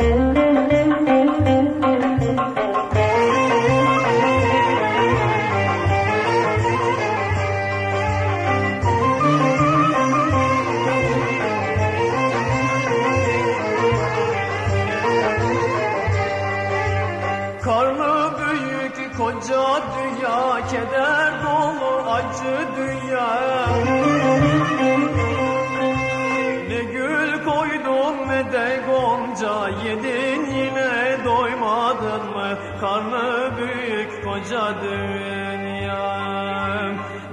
Karnı büyük koca dünya Keder dolu acı dünya. Yedin yine doymadın mı? Karnı büyük koca dünya.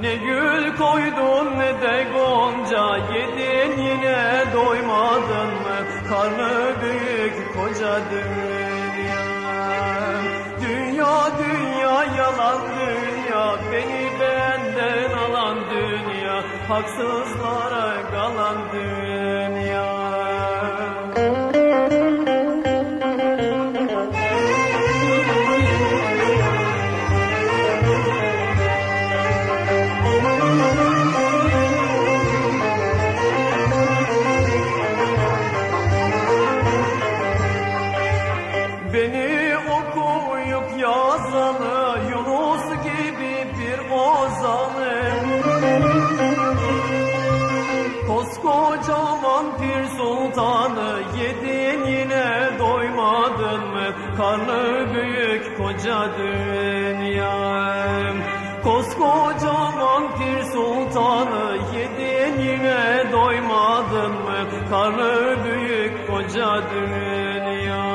Ne gül koydun ne de gonca yedin yine doymadın mı? Karnı büyük koca dünya. Dünya dünya yalan dünya Beni benden alan dünya. Haksızlara ozanı Koskocaman pir sultanı Yedin yine doymadın mı? Karnı büyük koca dünya Koskocaman pir sultanı Yedin yine doymadın mı? Karnı büyük koca dünya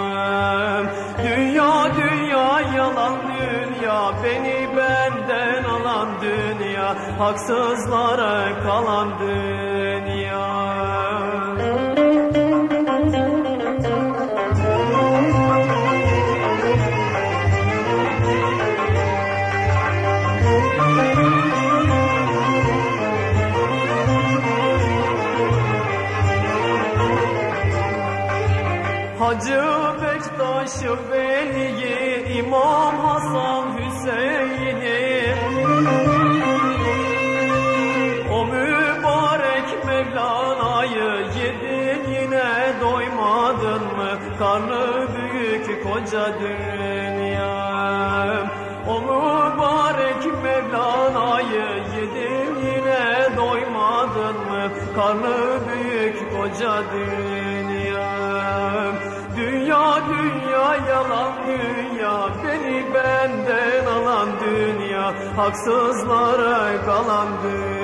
Dünya dünya yalan dünya Beni benden Haksızlara kalan dünya. Hacı Bektaş Veli'yi İmam Hasan Hüseyin'i koca dünya O mübarek Mevlana'yı yedin yine doymadın mı? Karnı büyük koca dünya Dünya dünya yalan dünya Beni benden alan dünya Haksızlara kalan dünya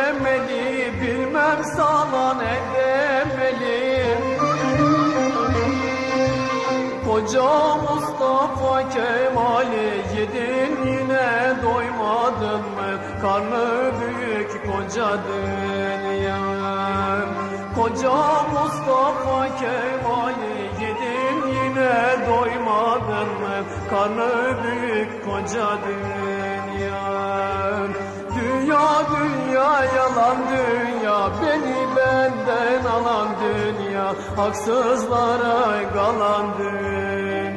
temeli Bilmem sana ne demeli. Koca Mustafa Kemal'i Yedin yine doymadın mı? Karnı büyük koca dünya. Koca Mustafa Kemal'i Yedin yine doymadın mı? Karnı büyük koca dünya yalan dünya Beni benden alan dünya Haksızlara kalan dünya